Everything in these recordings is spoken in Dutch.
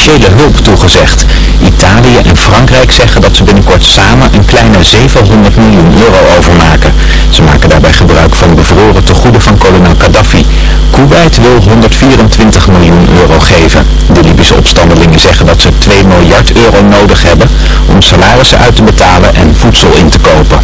financiële hulp toegezegd. Italië en Frankrijk zeggen dat ze binnenkort samen een kleine 700 miljoen euro overmaken. Ze maken daarbij gebruik van bevroren tegoeden van kolonel Gaddafi. Kuwait wil 124 miljoen euro geven. De Libische opstandelingen zeggen dat ze 2 miljard euro nodig hebben om salarissen uit te betalen en voedsel in te kopen.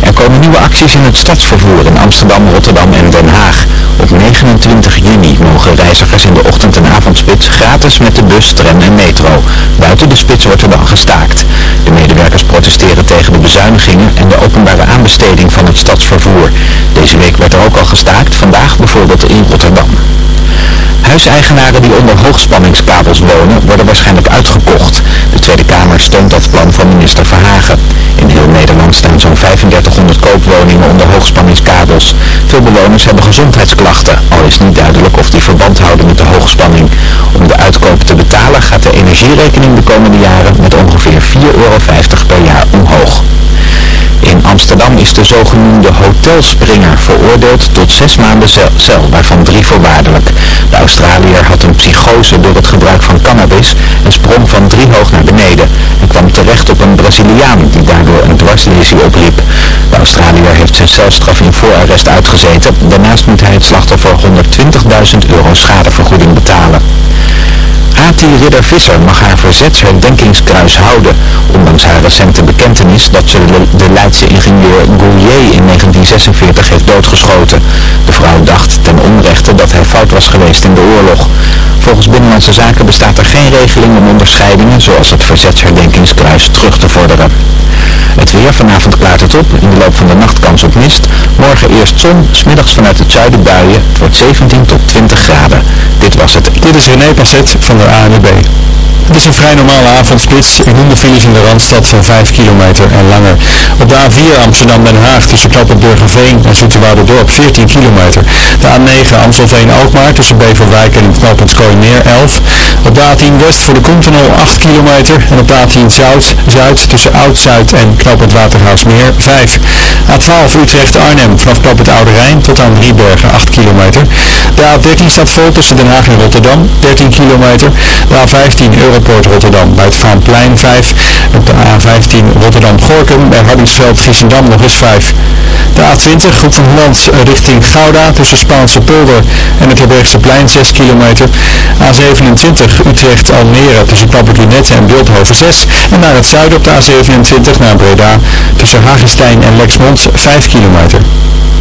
Er komen nieuwe acties in het stadsvervoer in Amsterdam, Rotterdam en Den Haag. Op 29 juni mogen reizigers in de ochtend- en avondspits gratis met de bus, tram en metro. Buiten de spits wordt er dan gestaakt. De medewerkers protesteren tegen de bezuinigingen en de openbare aanbesteding van het stadsvervoer. Deze week werd er ook al gestaakt, vandaag bijvoorbeeld in Rotterdam. Huiseigenaren die onder hoogspanningskabels wonen worden waarschijnlijk uitgekocht. De Tweede Kamer steunt dat plan van minister Verhagen. In heel Nederland staan zo'n 3500 koopwoningen onder hoogspanningskabels. Veel bewoners hebben gezondheidsklachten, al is niet duidelijk of die verband houden met de hoogspanning. Om de uitkoop te betalen gaat de energierekening de komende jaren met ongeveer 4,50 euro per jaar omhoog. In Amsterdam is de zogenoemde hotelspringer veroordeeld tot zes maanden cel, waarvan drie voorwaardelijk. De Australiër had een psychose door het gebruik van cannabis en sprong van driehoog naar beneden. en kwam terecht op een Braziliaan die daardoor een dwarslesie opliep. De Australiër heeft zijn celstraf in voorarrest uitgezeten. Daarnaast moet hij het slachtoffer 120.000 euro schadevergoeding betalen. A.T. Ridder Visser mag haar verzetsherdenkingskruis houden, ondanks haar recente bekentenis dat ze de Leidse ingenieur Gouillet in 1946 heeft doodgeschoten. De vrouw dacht ten onrechte dat hij fout was geweest in de oorlog. Volgens Binnenlandse Zaken bestaat er geen regeling om onderscheidingen, zoals het verzetsherdenkingskruis, terug te vorderen. Weer, vanavond klaart het op, in de loop van de nacht kans op mist. Morgen eerst zon, smiddags vanuit het zuiden buien, het wordt 17 tot 20 graden. Dit was het. Dit is René Passet van de ANWB. Het is een vrij normale avondspits. Ik noem de files in de Randstad van 5 kilometer en langer. Op de A4 Amsterdam-Den Haag tussen knooppunt Burgerveen en Dorp 14 kilometer. De A9 Amstelveen-Alkmaar tussen Beverwijk en knooppunt Kooimeer 11. Op de A10 West voor de Koentunnel 8 kilometer. En op de A10 Zuid, Zuid tussen Oud-Zuid en knooppunt Waterhausmeer 5. A12 Utrecht-Arnhem vanaf knooppunt Oude Rijn tot aan Driebergen 8 kilometer. De A13 staat vol tussen Den Haag en Rotterdam 13 kilometer. De A15 Europoort Rotterdam bij het Vaanplein 5. Op de A15 Rotterdam-Gorkum bij Hardingsveld-Giessendam nog eens 5. De A20 Groep van Holland richting Gouda tussen Spaanse polder en het plein 6 kilometer. A27 Utrecht-Almere tussen Knappert en Beeldhoven 6. En naar het zuiden op de A27 naar Breda tussen Hagestein en Lexmond 5 kilometer.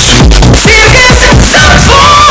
Serious, so, so.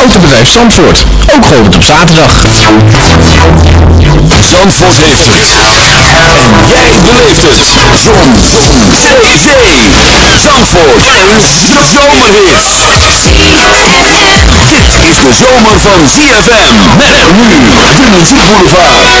Autobedrijf Zandvoort, ook geopend op zaterdag. Zandvoort heeft het. En jij beleeft het. Zon. Zee. Zee. Zandvoort. Een zomerhit. Dit is de zomer van ZFM. Met nu de muziekboulevard.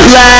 Yeah.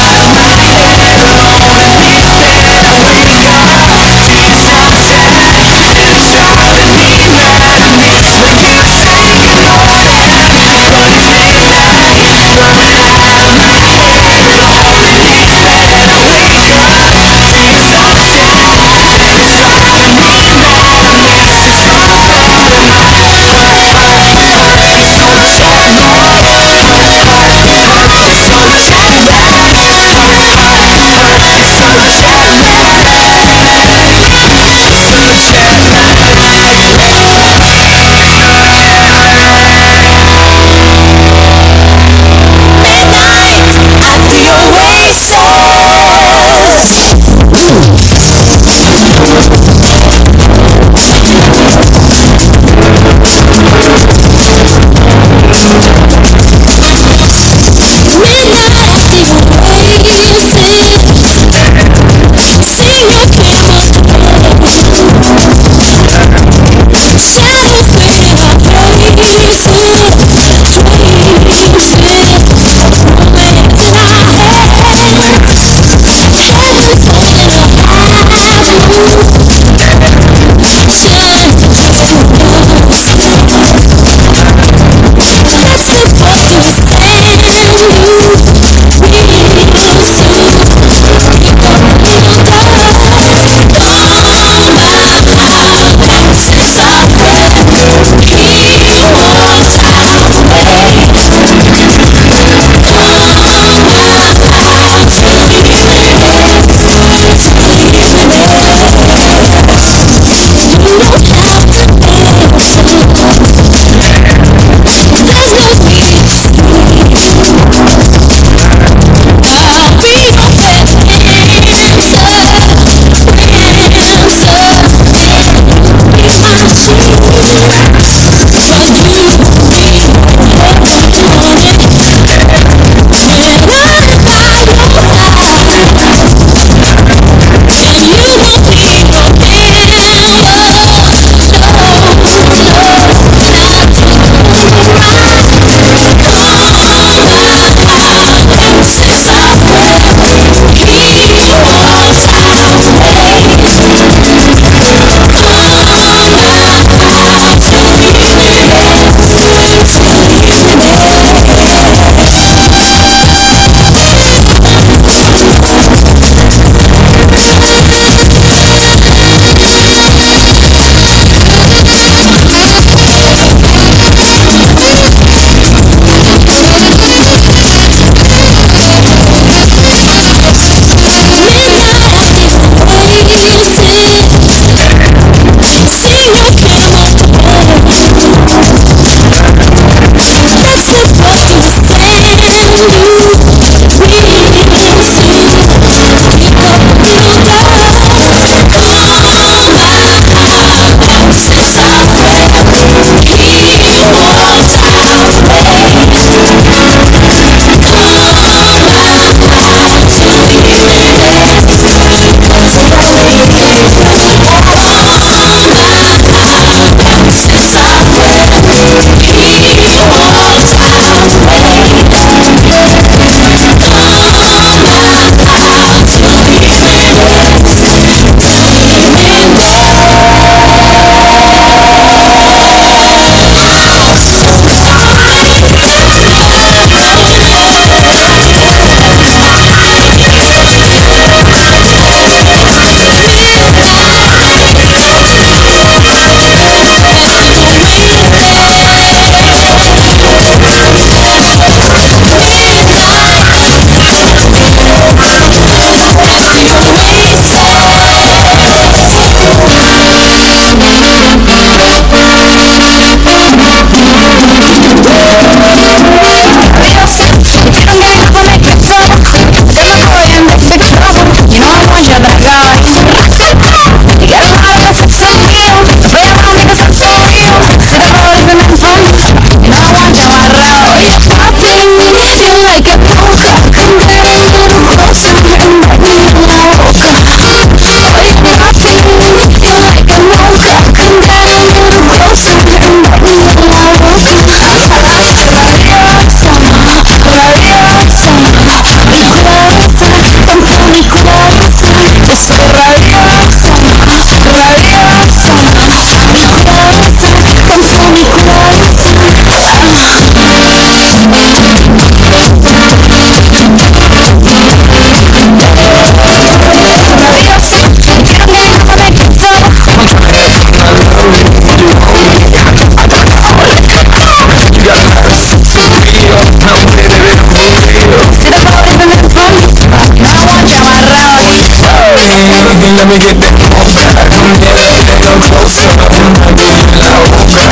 get that mocha Come get a little closer I'ma be la boca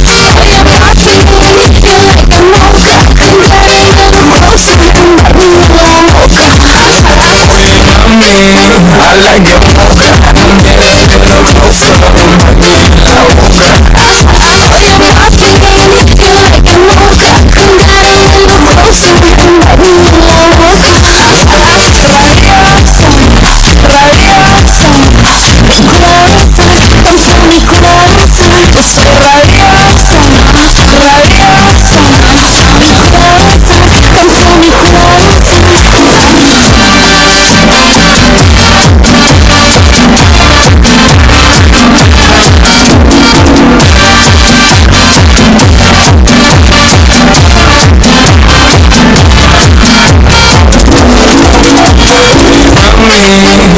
Oh, your body moving like a mocha Come get a little closer and let me la mocha Yummy, I like your mocha Come get a little closer boca Oh,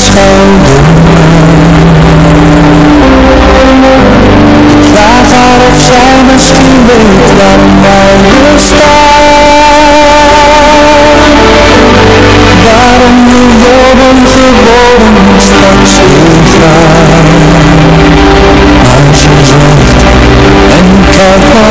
en schouwde Ik vraag haar of zij misschien weet waarom wij hier staan Waarom nu worden verboden straks vrij Maar ze zegt en kijkt me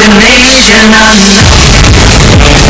destination unknown.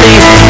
things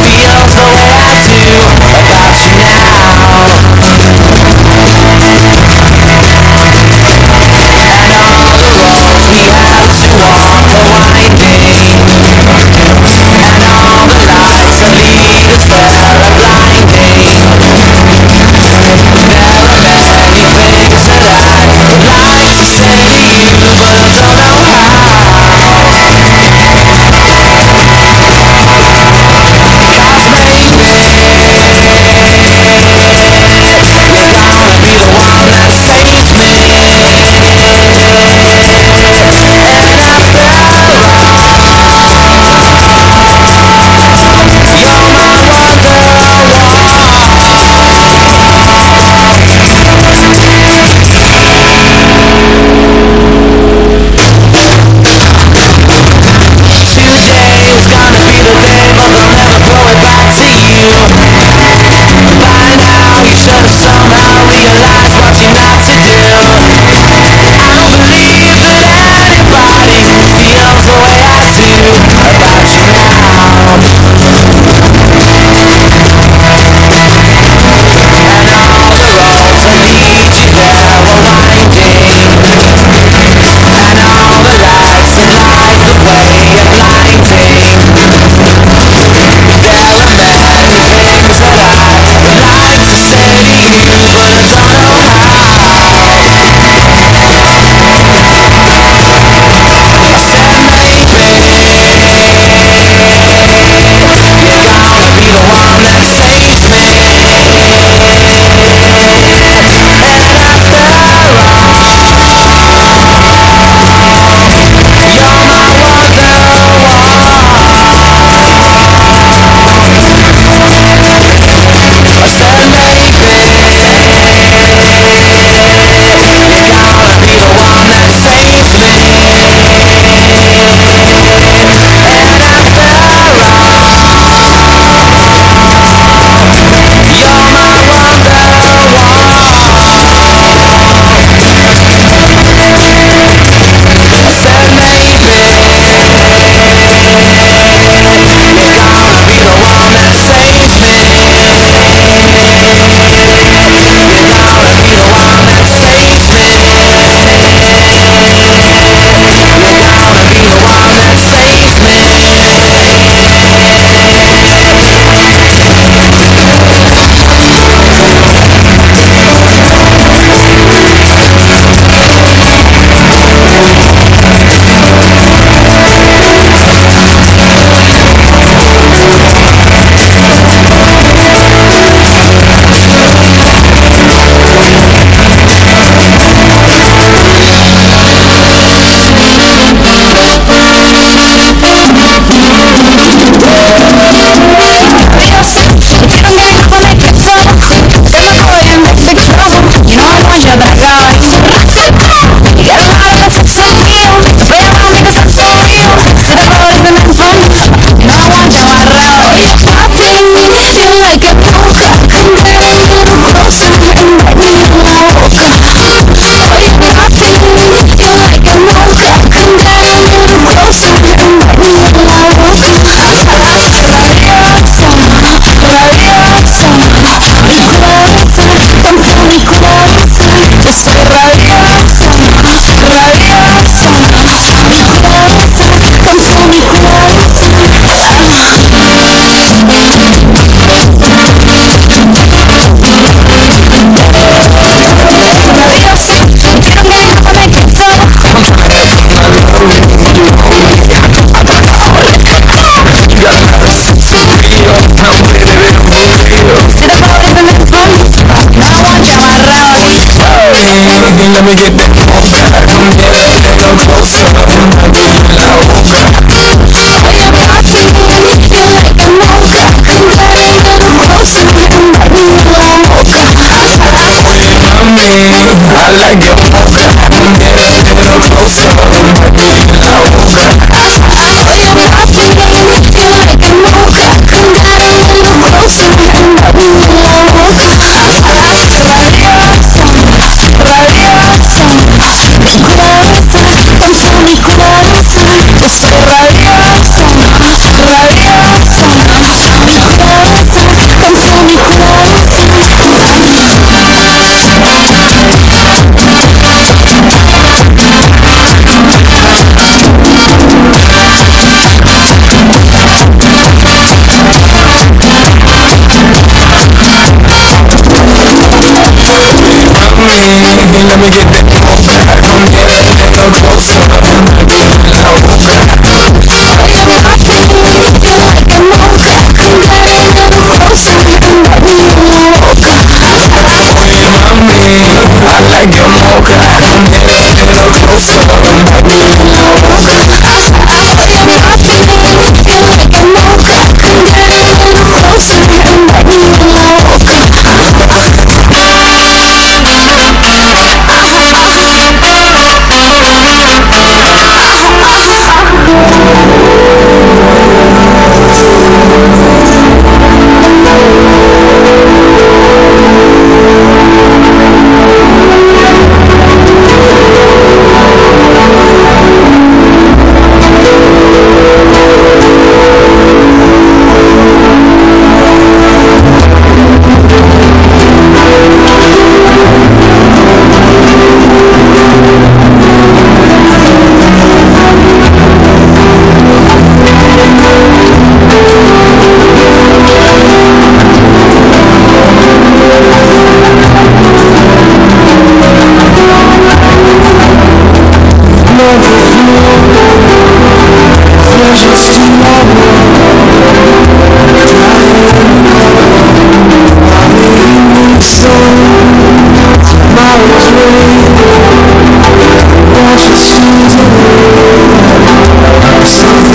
to get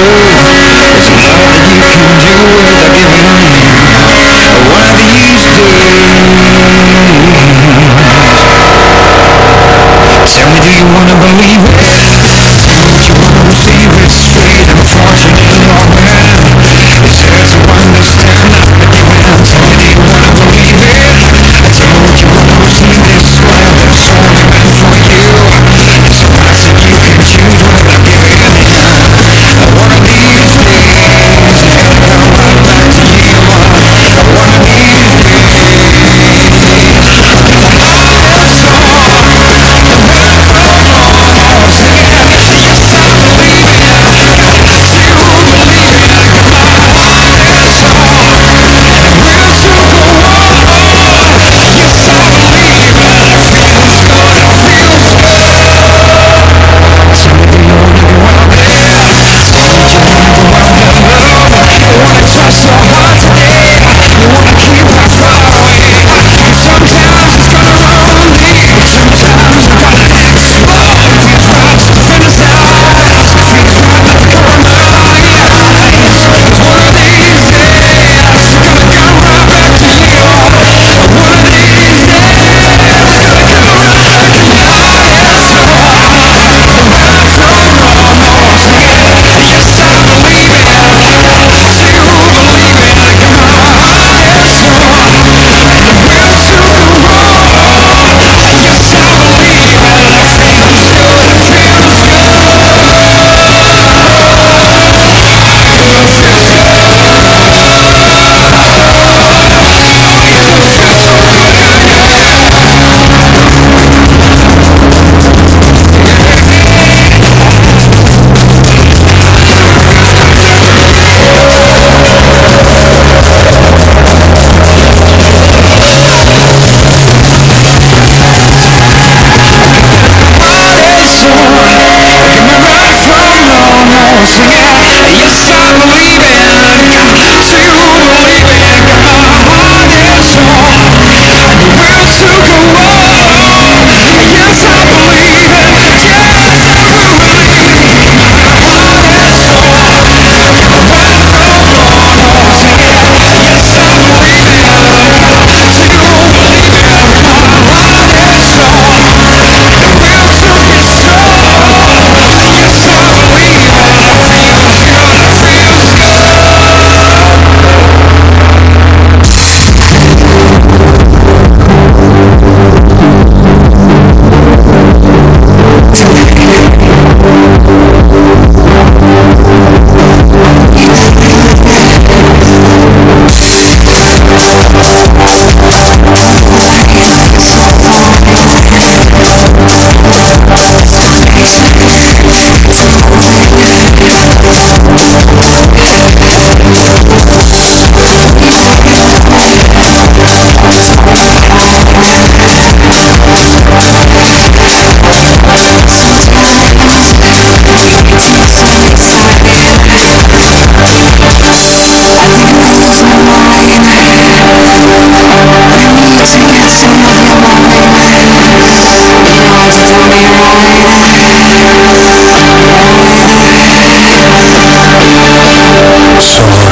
you can do without giving in these Tell me do you wanna believe it?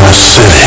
you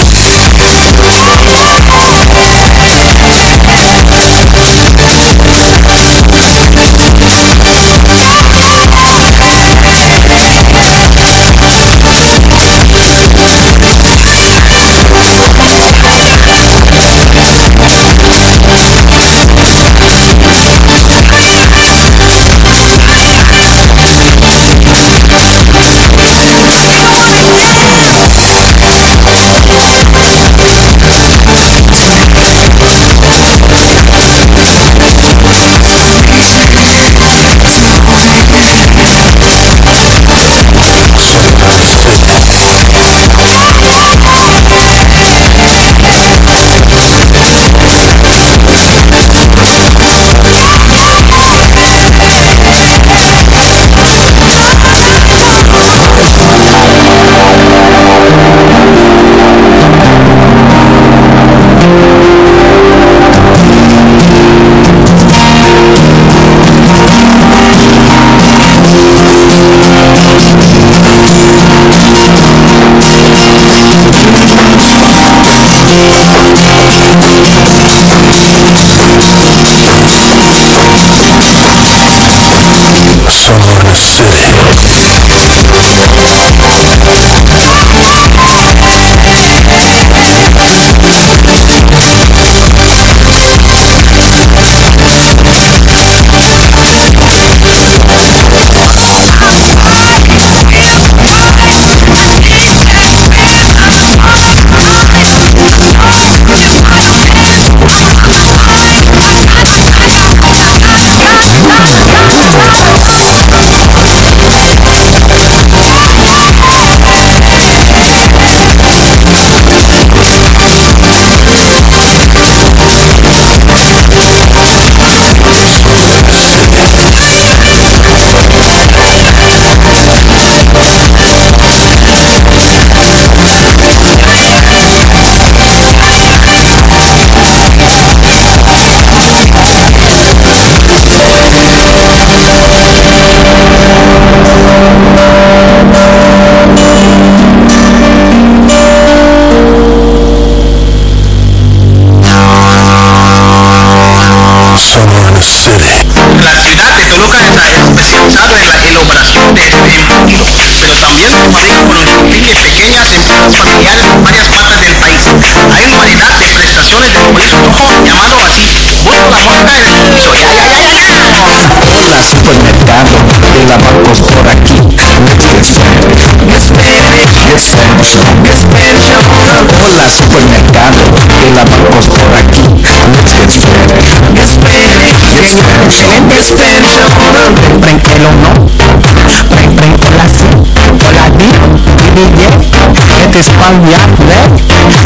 É het is al jaarlijks.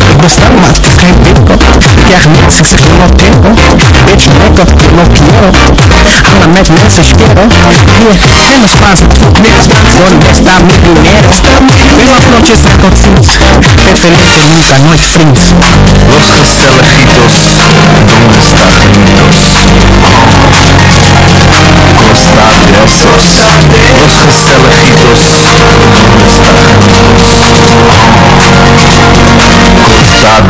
Ik bestel maar geen winkel, krijg mensen zich nog tempo. Bitch, nek op de blokkeer op. Alla met mensen spelen. Hier, en de Spaanse troep niks. Por besta milionaire. Wil maar vlotjes en É ziens. Het nunca nooit vriends. Los gezelligitos, donde está genitos? nuestros, nuestros elegidos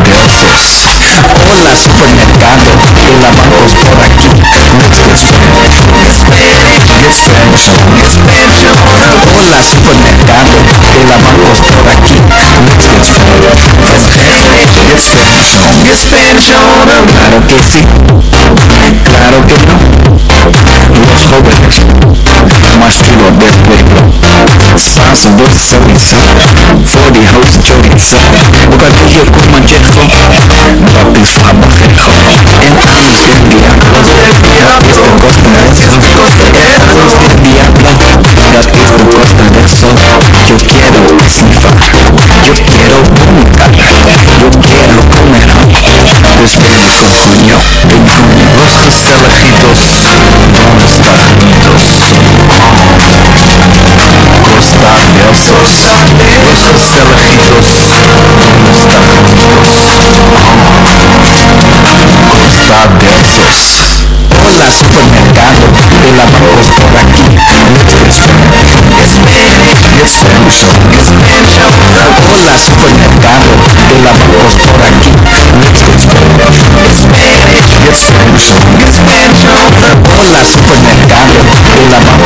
Cruzad. Hola supermercado, lavamos por aquí. Hola supermercado, lavamos por aquí. Claro que sí. aan zijn bord zoiets Voor die houten joints Ook uit New York komt Manchego Dat is Abajejo En Diablo Dat is de Costa Rezo Diablo Dat is de Costa Rezo piso It's conectaron la voz por aquí Muchos Spanish, Spanish, Spanish Algunas conectaron la voz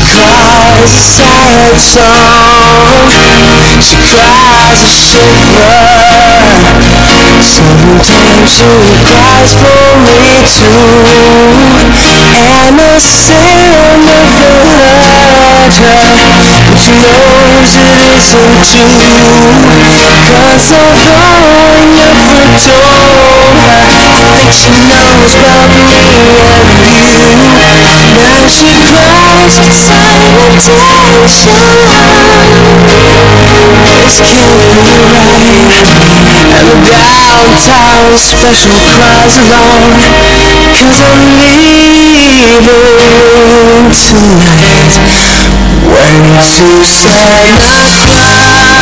cries a sad song She cries a shiver Sometimes she cries for me too And I sing of the letter But she knows it isn't true Cause although I never told her She knows about me and you. Now she cries for sanitation downtown special cries along Cause I'm leaving tonight When Suzanne arrives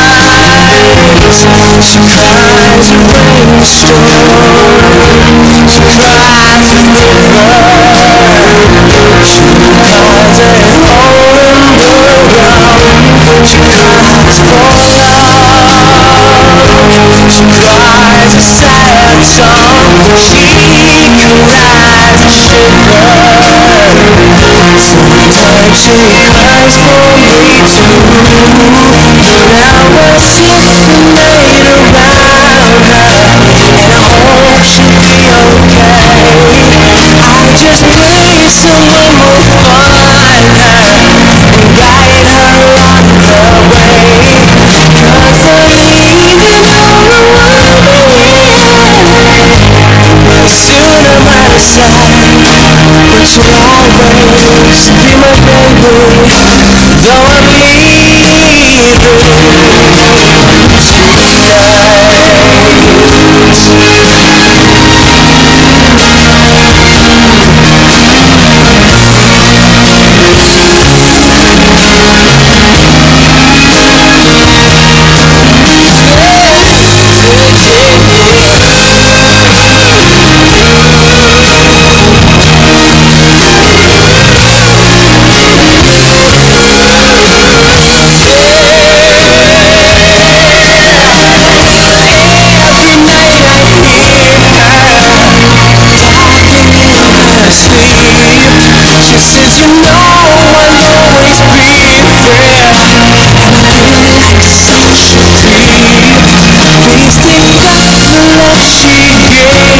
She cries a rainstorm She cries a river. She cries for me too Now we're sitting made around her And I hope she'll be okay I just pray someone will find her And guide her on the way Cause I'm leaving already Soon I'm out of sight But you'll always my baby, now I'm leaving.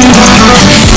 Thank you.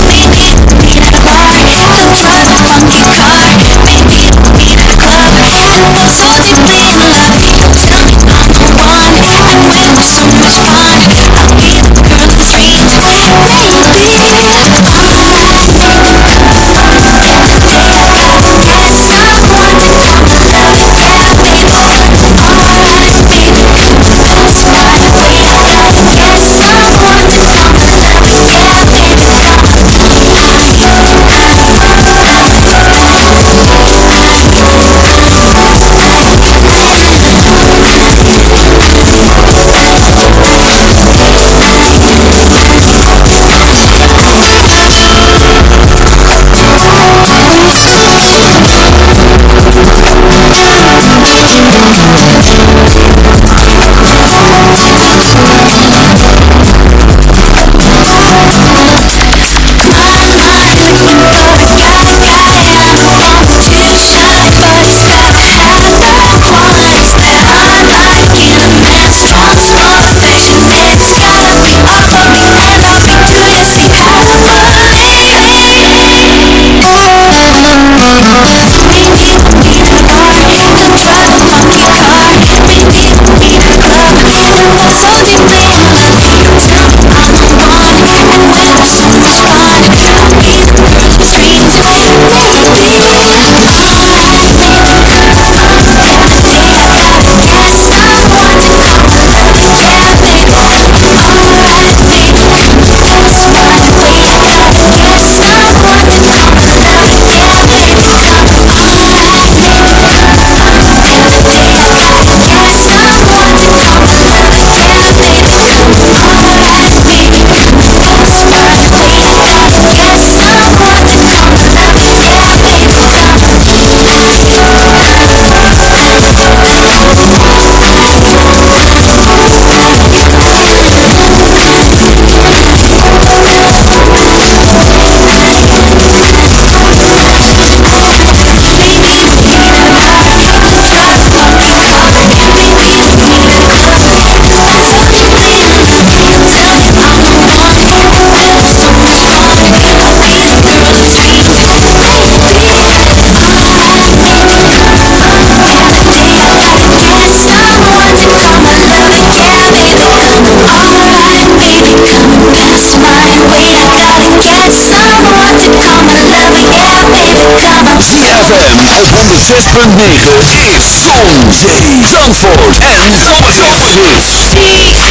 6.9 Zon, Zee, Zandvoort. En Zomerhits.